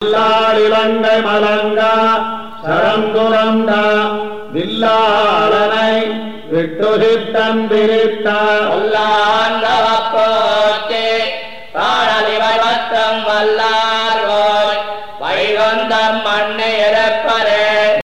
வில்லாளிலங்கை மலங்கா சரந்துரந்த வில்லாளனை விட்டுகிட்டம் பிரித்த உள்ளாண்டவப்போத்தே பாடலிவை பத்தம் வைகுந்தம் மண்ணை இறப்பரே